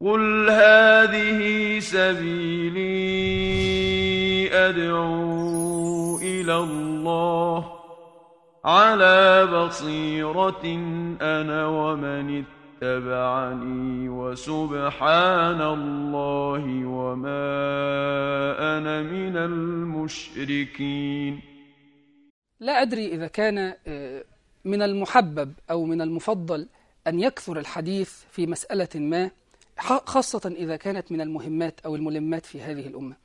قل هذه سبيلي أدعو إلى الله على بصيرة أنا ومن اتبعني وسبحان الله وما أنا من المشركين. لا أدري إذا كان آه، من المحبب أو من المفضل أن يكثر الحديث في مسألة ما خاصة إذا كانت من المهمات أو الملمات في هذه الأمة.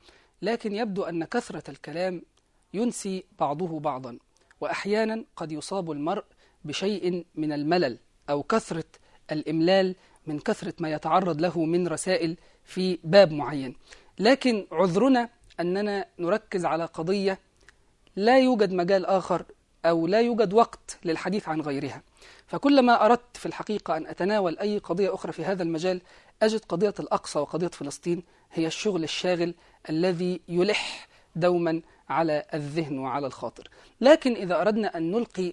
لكن يبدو أن كثرة الكلام ينسي بعضه بعضا وأحيانا قد يصاب المرء بشيء من الملل أو كثرة الإملال من كثرة ما يتعرض له من رسائل في باب معين. لكن عذرنا أننا نركز على قضية لا يوجد مجال آخر أو لا يوجد وقت للحديث عن غيرها. فكلما أردت في الحقيقة أن أتناول أي قضية أخرى في هذا المجال أجد قضية الأقصى وقضية فلسطين هي الشغل الشاغل الذي يلح دوما على الذهن وعلى الخاطر. لكن إذا أردنا أن نلقي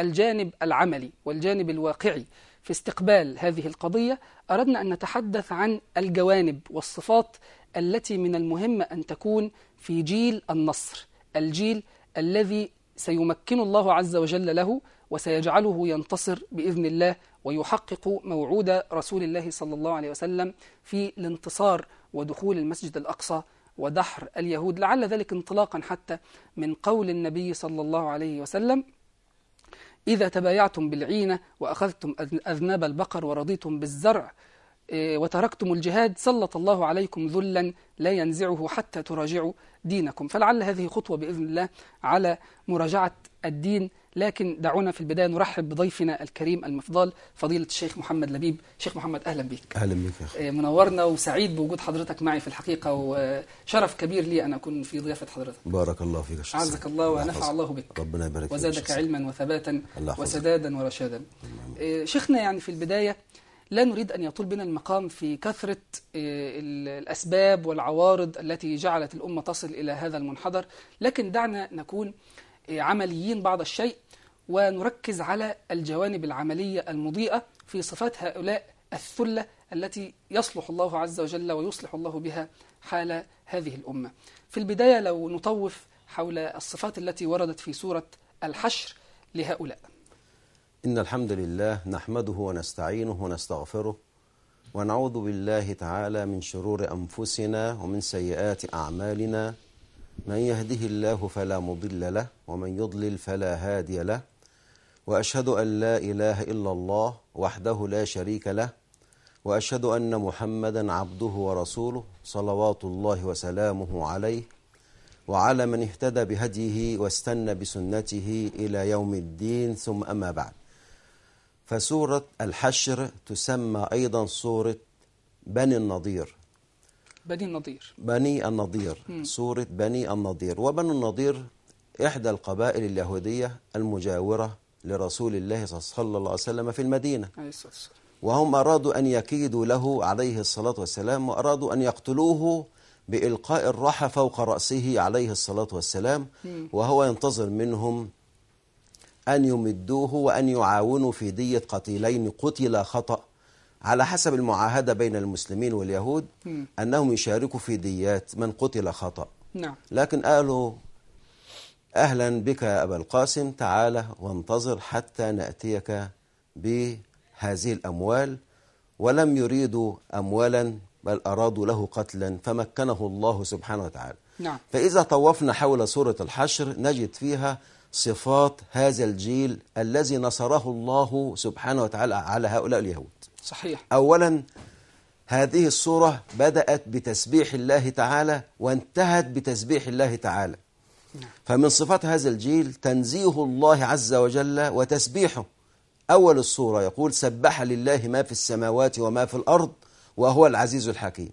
الجانب العملي والجانب الواقعي في استقبال هذه القضية أردنا أن نتحدث عن الجوانب والصفات التي من المهم أن تكون في جيل النصر الجيل الذي سيمكن الله عز وجل له وسيجعله ينتصر بإذن الله ويحقق موعود رسول الله صلى الله عليه وسلم في الانتصار ودخول المسجد الأقصى ودحر اليهود لعل ذلك انطلاقا حتى من قول النبي صلى الله عليه وسلم إذا تبايعتم بالعينة وأخذتم أذ- أذناب البقر ورضيتم بالزرع إيه، وتركتم الجهاد سلط الله عليكم ذلا لا ينزعه حتى تراجعوا دينكم. فلعل هذه خطوة بإذن الله على مراجعة الدين لكن دعونا في البداية نرحب بضيفنا الكريم المفضل فضيلة الشيخ محمد لبيب. شيخ محمد أهلا بك أهلا بك يا أخي. إيه، منورنا وسعيد بوجود حضرتك معي في الحقيقة وشرف كبير لي أن أكون في ضيافة حضرتك. بارك الله فيك يا شيخ عزك الله ونفع. الله بك. ربنا يبارك فيك وزادك. علما وثباتا. وسدادا ورشادا. إيه، شيخنا يعني في البداية لا نريد أن يطول بنا المقام في كثرة ال- الأسباب والعوارض التي جعلت الأمة تصل إلى هذا المنحدر لكن دعنا نكون عمليين بعض الشيء ونركز على الجوانب العملية المضيئة في صفات هؤلاء الثلة التي يصلح الله عز وجل ويصلح الله بها حال هذه الأمة. في البداية لو نطوف حول الصفات التي وردت في سورة الحشر لهؤلاء. إن الحمد لله نحمده ونستعينه ونستغفره ونعوذ بالله تعالى من شرور أنفسنا ومن سيئات أعمالنا. من يهده الله فلا مضل له ومن يضلل فلا هادي له وأشهد أن لا إله إلا الله وحده لا شريك له وأشهد أن محمدا عبده ورسوله صلوات الله وسلامه عليه وعلى من اهتدى بهديه واستنى بسنته إلى يوم الدين ثم أما بعد. فسورة الحشر تسمى أيضا سورة بني النضير. بني النضير. بني النضير سورة بني النضير. وبني النضير إحدى القبائل اليهودية المجاورة لرسول الله صلى الله عليه وسلم في المدينة. وهم أرادوا أن يكيدوا له عليه الصلاة والسلام وأرادوا أن يقتلوه بإلقاء الرحى فوق رأسه عليه الصلاة والسلام. وهو ينتظر منهم أن يمدوه وأن يعاونوا في دية قتيلين قتلا خطأ. على حسب المعاهدة بين المسلمين واليهود. أنهم يشاركوا في ديات من قتل خطأ. نعم. لكن قالوا أهلا بك يا أبا القاسم تعال وانتظر حتى نأتيك بهذه الأموال. ولم يريدوا أموالا بل أرادوا له قتلا فمكنه الله سبحانه وتعالى. نعم. فإذا طوفنا حول سورة الحشر نجد فيها صفات هذا الجيل الذي نصره الله سبحانه وتعالى على هؤلاء اليهود. صحيح. أولا هذه السورة بدأت بتسبيح الله تعالى وانتهت بتسبيح الله تعالى. فمن صفات هذا الجيل تنزيه الله عز وجل وتسبيحه. أول السورة يقول سبح لله ما في السماوات وما في الأرض وهو العزيز الحكيم.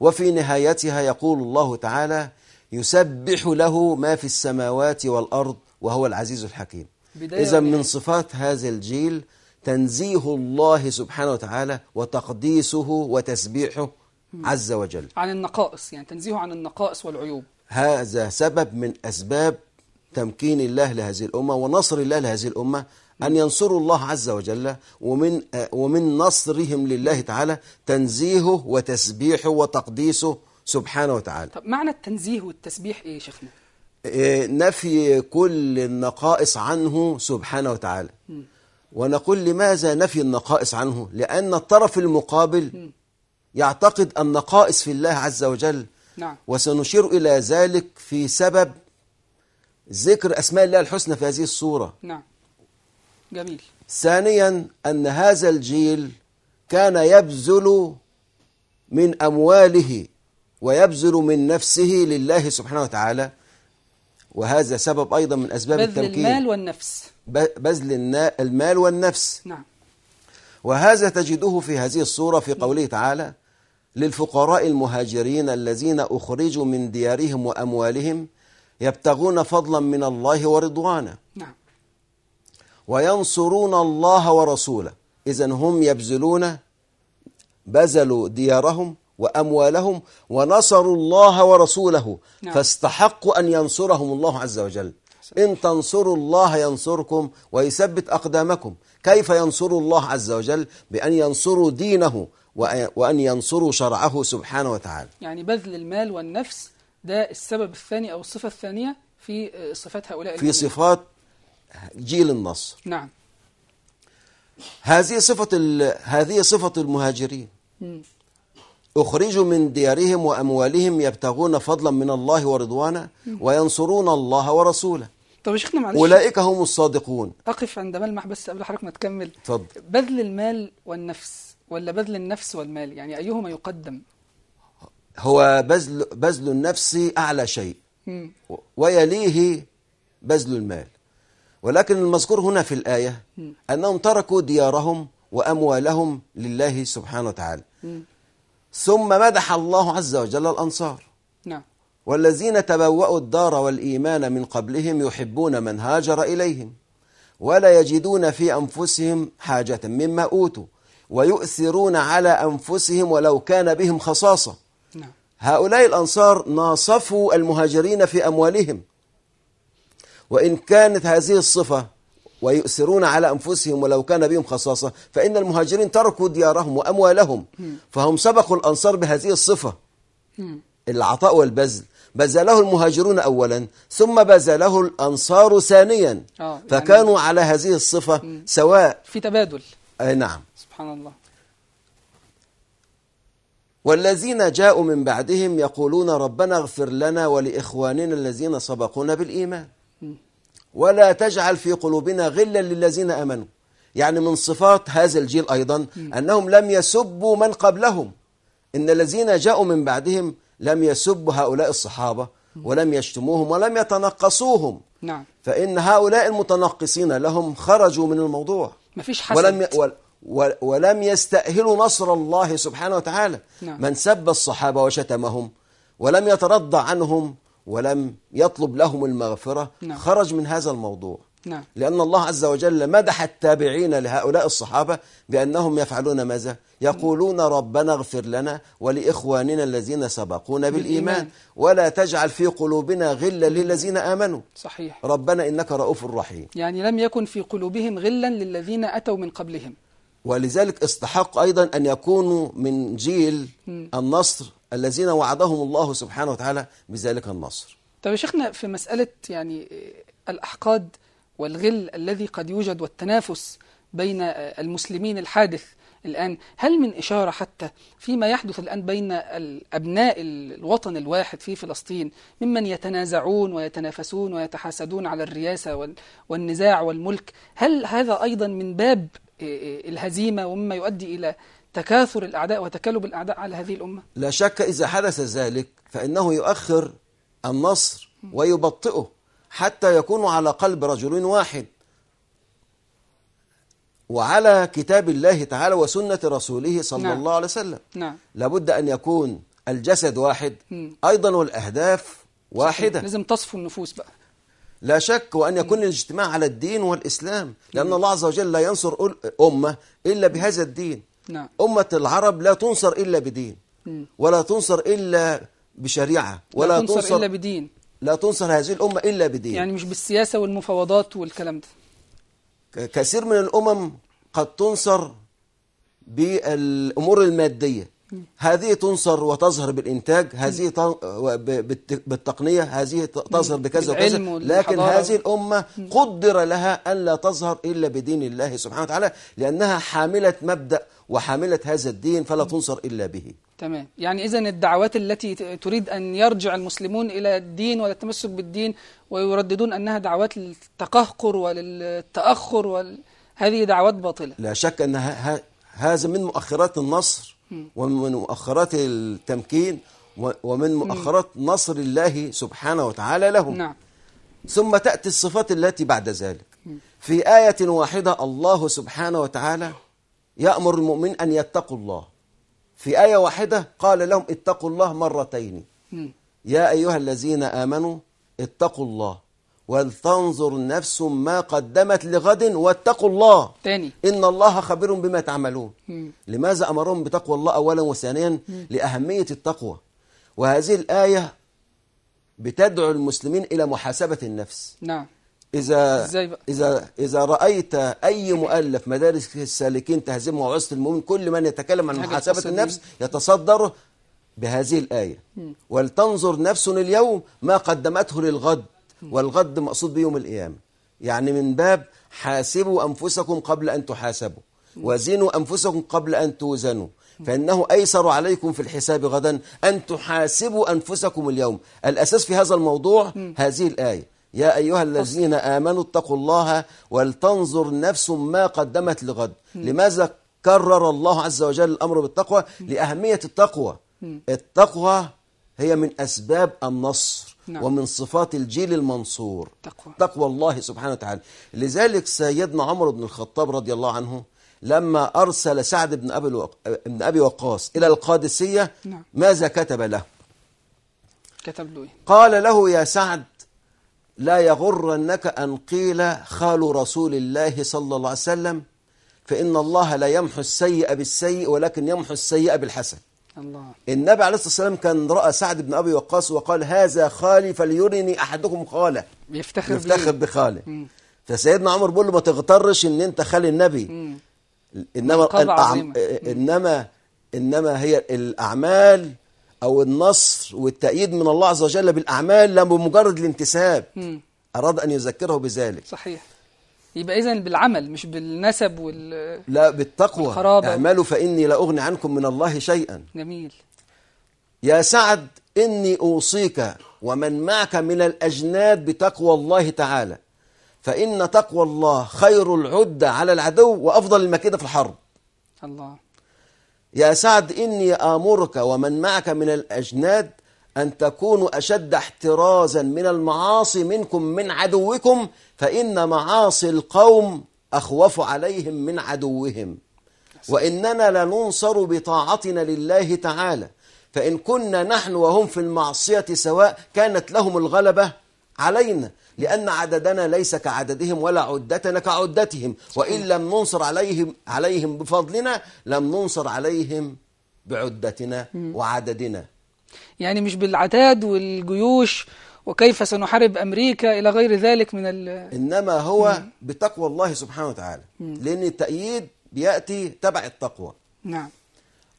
وفي نهايتها يقول الله تعالى يسبح له ما في السماوات والأرض وهو العزيز الحكيم. إذا من. صفات هذا الجيل تنزيه الله سبحانه وتعالى وتقديسه وتسبيحه عز وجل. عن النقائص يعني تنزيه عن النقائص والعيوب. هذا سبب من أسباب تمكين الله لهذه الأمة ونصر الله لهذه الأمة أن ينصروا الله عز وجل ومن ومن نصرهم لله تعالى تنزيهه وتسبيحه وتقديسه سبحانه وتعالى. طب معنى التنزيه والتسبيح يا شيخنا؟ آه، نفي كل النقائص عنه سبحانه وتعالى. ونقول لماذا نفي النقائص عنه؟ لأن الطرف المقابل يعتقد النقائص في الله عز وجل نعم. وسنشير إلى ذلك في سبب ذكر أسماء الله الحسنى في هذه الصورة. نعم. جميل. ثانيا أن هذا الجيل كان يبذل من أمواله ويبذل من نفسه لله سبحانه وتعالى وهذا سبب أيضا من أسباب بذل التمكين. المال والنفس. بذل المال والنفس. نعم. وهذا تجده في هذه الصورة في قوله تعالى للفقراء المهاجرين الذين أخرجوا من ديارهم وأموالهم يبتغون فضلا من الله ورضوانا. نعم. وينصرون الله ورسوله. إذا هم يبذلون بذلوا ديارهم وأموالهم ونصروا الله ورسوله. نعم. فاستحقوا أن ينصرهم الله عز وجل. إن تنصروا الله ينصركم ويثبت أقدامكم. كيف ينصروا الله عز وجل؟ بأن ينصروا دينه وأ- وأن ينصروا شرعه سبحانه وتعالى. يعني بذل المال والنفس ده السبب الثاني أو الصفة الثانية في آه، صفات هؤلاء في. صفات جيل النصر. نعم. هذه صفة هذه صفة المهاجرين. أخرجوا من ديارهم وأموالهم يبتغون فضلا من الله ورضوانا وينصرون الله ورسوله. طب يا شيخنا معلش. أولئك هم الصادقون. أقف عند ملمح بس قبل حضرتك ما تكمل. اتفضل. بذل المال والنفس ولا بذل النفس والمال؟ يعني أيهما يقدم؟ هو بذل بذل النفس أعلى شيء. مم. ويليه بذل المال. ولكن المذكور هنا في الآية أنهم تركوا ديارهم وأموالهم لله سبحانه وتعالى. مم. ثم مدح الله عز وجل الأنصار. نعم والذين تبوأوا الدار والإيمان من قبلهم يحبون من هاجر إليهم ولا يجدون في أنفسهم حاجة مما أوتوا ويؤثرون على أنفسهم ولو كان بهم خصاصة. نعم. هؤلاء الأنصار ناصفوا المهاجرين في أموالهم. وإن كانت هذه الصفة ويؤثرون على أنفسهم ولو كان بهم خصاصة فإن المهاجرين تركوا ديارهم وأموالهم. فهم سبقوا الأنصار بهذه الصفة. العطاء والبذل. بذله المهاجرون أولا ثم بذله الأنصار ثانيا. آه، يعني- فكانوا على هذه الصفة سواء في تبادل. أي نعم. سبحان الله. والذين جاءوا من بعدهم يقولون ربنا اغفر لنا ولإخواننا الذين سبقونا بالإيمان. ولا تجعل في قلوبنا غلا للذين آمنوا. يعني من صفات هذا الجيل أيضا أنهم لم يسبوا من قبلهم. إن الذين جاءوا من بعدهم لم يسبوا هؤلاء الصحابة ولم يشتموهم ولم يتنقصوهم. نعم. فإن هؤلاء المتنقصين لهم خرجوا من الموضوع. مفيش حسد. ولم ي... ول... ول... ولم يستأهلوا نصر الله سبحانه وتعالى. نعم. من سب الصحابة وشتمهم ولم يترضى عنهم ولم يطلب لهم المغفرة نعم. خرج من هذا الموضوع. نعم. لأن الله عز وجل مدح التابعين لهؤلاء الصحابة بأنهم يفعلون ماذا؟ يقولون ربنا اغفر لنا ولإخواننا الذين سبقونا بالإيمان. ولا تجعل في قلوبنا غلا للذين آمنوا. صحيح. ربنا إنك رؤوف رحيم. يعني لم يكن في قلوبهم غلا للذين أتوا من قبلهم. ولذلك استحق أيضا أن يكونوا من جيل النصر الذين وعدهم الله سبحانه وتعالى بذلك النصر. طب يا شيخنا في مسألة يعني الأحقاد والغل الذي قد يوجد والتنافس بين آه، المسلمين الحادث الآن هل من إشارة حتى فيما يحدث الآن بين الأبناء الوطن الواحد في فلسطين ممن يتنازعون ويتنافسون ويتحاسدون على الرياسة وال- والنزاع والملك هل هذا أيضا من باب آه، آه، الهزيمة ومما يؤدي إلى تكاثر الأعداء وتكالب الأعداء على هذه الأمة؟ لا شك إذا حدث ذلك فإنه يؤخر النصر ويبطئه. حتى يكونوا على قلب رجل واحد. وعلى كتاب الله تعالى وسنة رسوله صلى نعم. الله عليه وسلم. نعم. لابد أن يكون الجسد واحد. أيضا والأهداف واحدة. لازم تصفو النفوس بقى. لا شك وأن يكون الاجتماع على الدين والإسلام لأن الله عز وجل لا ينصر أمة إلا بهذا الدين. نعم. أمة العرب لا تنصر إلا بدين مم. ولا تنصر إلا بشريعة ولا ولا تنصر تنصر إلا بدين. لا تنصر هذه الأمة إلا بدين. يعني مش بالسياسة والمفاوضات والكلام ده. كثير من الأمم قد تنصر بالأمور المادية. هذه تنصر وتظهر بالإنتاج هذه بالتقنية هذه تظهر بكذا وكذا. لكن. هذه الأمة قدر لها أن لا تظهر إلا بدين الله سبحانه وتعالى لأنها حاملة مبدأ وحاملة هذا الدين فلا تنصر إلا به. تمام. يعني إذا الدعوات التي تريد أن يرجع المسلمون إلى الدين والتمسك بالدين ويرددون أنها دعوات للتقهقر وللتأخر وال... هذه دعوات باطلة. لا شك أن هذا من مؤخرات النصر. ومن مؤخرات التمكين ومن مؤخرات نصر الله سبحانه وتعالى لهم. نعم. ثم تأتي الصفات التي بعد ذلك. في آية واحدة الله سبحانه وتعالى يأمر المؤمن أن يتقوا الله. في آية واحدة قال لهم اتقوا الله مرتين. يا أيها الذين آمنوا اتقوا الله. ولتنظر نفس ما قدمت لغد واتقوا الله. تاني. إن الله خبير بما تعملون. مم. لماذا أمرهم بتقوى الله أولا وثانيا؟ لأهمية التقوى. وهذه الآية بتدعو المسلمين إلى محاسبة النفس. نعم. إذا؟ إذا إذا رأيت أي مؤلف مدارس السالكين تهزم وعظة المؤمن كل من يتكلم عن محاسبة النفس يتصدر بهذه الآية. ولتنظر نفس اليوم ما قدمته للغد. والغد مقصود به يوم القيامة. يعني من باب حاسبوا أنفسكم قبل أن تحاسبوا وزنوا أنفسكم قبل أن توزنوا فإنه أيسر عليكم في الحساب غدا أن تحاسبوا أنفسكم اليوم. الأساس في هذا الموضوع هذه الآية. يا أيها الذين آمنوا اتقوا الله ولتنظر نفس ما قدمت لغد. لماذا كرر الله عز وجل الأمر بالتقوى؟ لأهمية التقوى. التقوى هي من أسباب النصر. نعم. ومن صفات الجيل المنصور تقوى. تقوى الله سبحانه وتعالى لذلك سيدنا عمر بن الخطاب رضي الله عنه لما أرسل سعد بن أبي, الوق... بن أبي وقاص إلى القادسية نعم. ماذا كتب له كتب له إيه؟ قال له يا سعد لا يغرنك أن قيل خال رسول الله صلى الله عليه وسلم فإن الله لا يمحو السيء بالسيء ولكن يمحو السيء بالحسن الله. النبي عليه الصلاة والسلام كان رأى سعد بن أبي وقاص وقال هذا خالي فليرني أحدكم خالة. يفتخر بيه. بخاله. مم. فسيدنا عمر بيقول له ما تغترش إن أنت خالي النبي. مم. إنما الأعم... انما إنما هي الأعمال أو النصر والتأييد من الله عز وجل بالأعمال لا بمجرد الانتساب. مم. أراد أن يذكره بذلك. صحيح. يبقى إذا بالعمل مش بالنسب وال لا بالتقوى. اعملوا فإني لا أغني عنكم من الله شيئا. جميل. يا سعد إني أوصيك ومن معك من الأجناد بتقوى الله تعالى. فإن تقوى الله خير العدة على العدو وأفضل المكيدة في الحرب. الله. يا سعد إني آمرك ومن معك من الأجناد أن تكونوا أشد احترازا من المعاصي منكم من عدوكم فإن معاصي القوم أخوف عليهم من عدوهم. وإننا لننصر بطاعتنا لله تعالى. فإن كنا نحن وهم في المعصية سواء كانت لهم الغلبة علينا لأن عددنا ليس كعددهم ولا عدتنا كعدتهم. وإن لم ننصر عليهم عليهم بفضلنا لم ننصر عليهم بعدتنا وعددنا. يعني مش بالعتاد والجيوش وكيف سنحارب أمريكا إلى غير ذلك من ال إنما هو بتقوى الله سبحانه وتعالى لأن التأييد بيأتي تبع التقوى. نعم.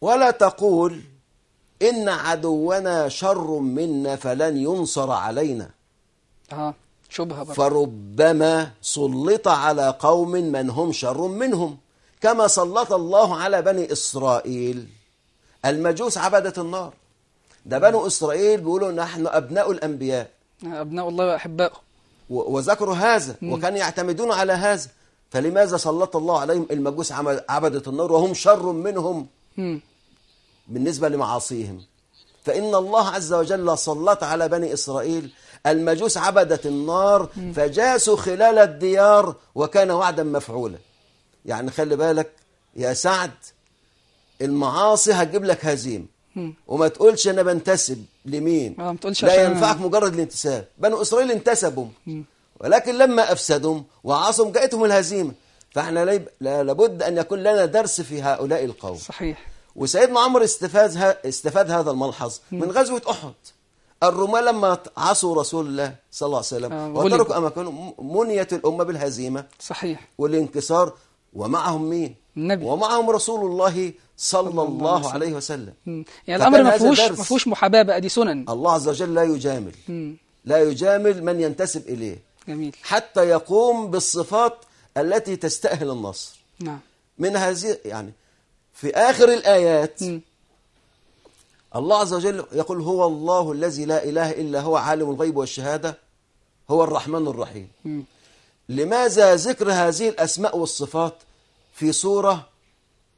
ولا تقول إن عدونا شر منا فلن ينصر علينا. آه شبهة برضه. فربما سلط على قوم من هم شر منهم كما سلط الله على بني إسرائيل. المجوس عبدة النار. ده بنو إسرائيل بيقولوا نحن أبناء الأنبياء. أبناء الله وأحبائه. و- وذكروا هذا وكانوا يعتمدون على هذا. فلماذا سلط الله عليهم المجوس عبدة النار وهم شر منهم؟ مم. بالنسبة لمعاصيهم. فإن الله عز وجل سلط على بني إسرائيل المجوس عبدة النار فجاسوا خلال الديار وكان وعدا مفعولا. يعني خلي بالك يا سعد المعاصي هتجيب لك هزيمة. مم. وما تقولش أنا بنتسب لمين؟ آه، ما تقولش لا ينفعك مجرد الانتساب. بنو إسرائيل انتسبوا. ولكن لما أفسدهم وعاصم جاءتهم الهزيمة فإحنا لابد أن يكون لنا درس في هؤلاء القوم. صحيح. وسيدنا عمرو استفاد استفاد هذا الملحظ من غزوة أحد. الرومان لما عصوا رسول الله صلى الله عليه وسلم آه، وتركوا. أماكنهم منيت الأمة بالهزيمة. صحيح. والانكسار ومعهم مين؟ النبي. ومعهم رسول الله صلى الله عليه وسلم. يعني الأمر ما فيهوش. ما فيهوش محاباة بقى دي سنن الله عز وجل لا يجامل. لا يجامل من ينتسب إليه جميل حتى يقوم بالصفات التي تستأهل النصر نعم من هذه يعني في آخر الآيات مم. الله عز وجل يقول هو الله الذي لا إله إلا هو عالم الغيب والشهادة هو الرحمن الرحيم مم. لماذا ذكر هذه الأسماء والصفات في سورة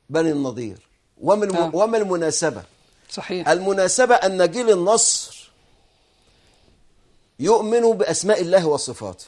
بني النضير وما آه. وما المناسبة؟ صحيح. المناسبة أن جيل النصر يؤمن بأسماء الله وصفاته.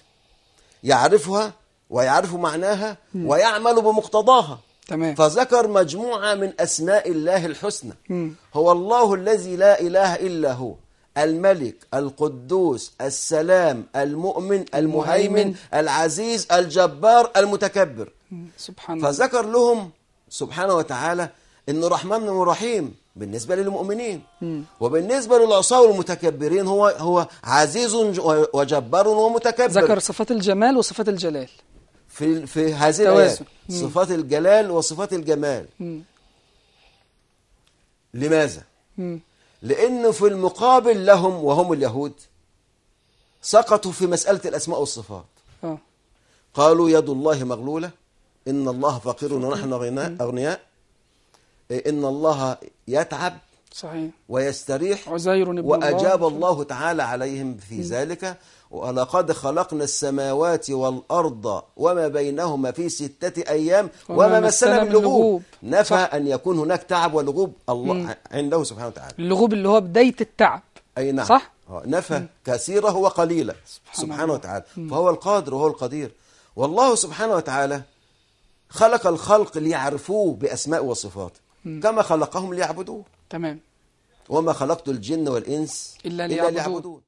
يعرفها ويعرف معناها ويعمل بمقتضاها. تمام. فذكر مجموعة من أسماء الله الحسنى. مم. هو الله الذي لا إله إلا هو. الملك القدوس السلام المؤمن المهيمن. العزيز الجبار المتكبر. سبحان فذكر لهم سبحانه وتعالى انه رحمن ورحيم بالنسبة للمؤمنين. وبالنسبة للعصاه والمتكبرين هو هو عزيز وجبار ومتكبر. ذكر صفات الجمال وصفات الجلال. في في هذه توازن. صفات الجلال وصفات الجمال. مم. لماذا؟ مم. لأنه في المقابل لهم وهم اليهود سقطوا في مسألة الأسماء والصفات. آه. قالوا يد الله مغلولة إن الله فقير ونحن أغنياء. إن الله يتعب صحيح. ويستريح عزير ابن وأجاب الله. الله تعالى عليهم في ذلك ولقد خلقنا السماوات والأرض وما بينهما في ستة أيام وما مسنا من لغوب. نفى صح. أن يكون هناك تعب ولغوب. الله عنده سبحانه وتعالى. اللغوب اللي هو بداية التعب. أي نعم. صح؟ آه، نفى كثيرة وقليلا سبحان سبحانه الله. وتعالى. فهو القادر وهو القدير. والله سبحانه وتعالى خلق الخلق ليعرفوه بأسماء وصفات كما خلقهم ليعبدوه تمام. وما خلقت الجن والإنس إلا. ليعبدون.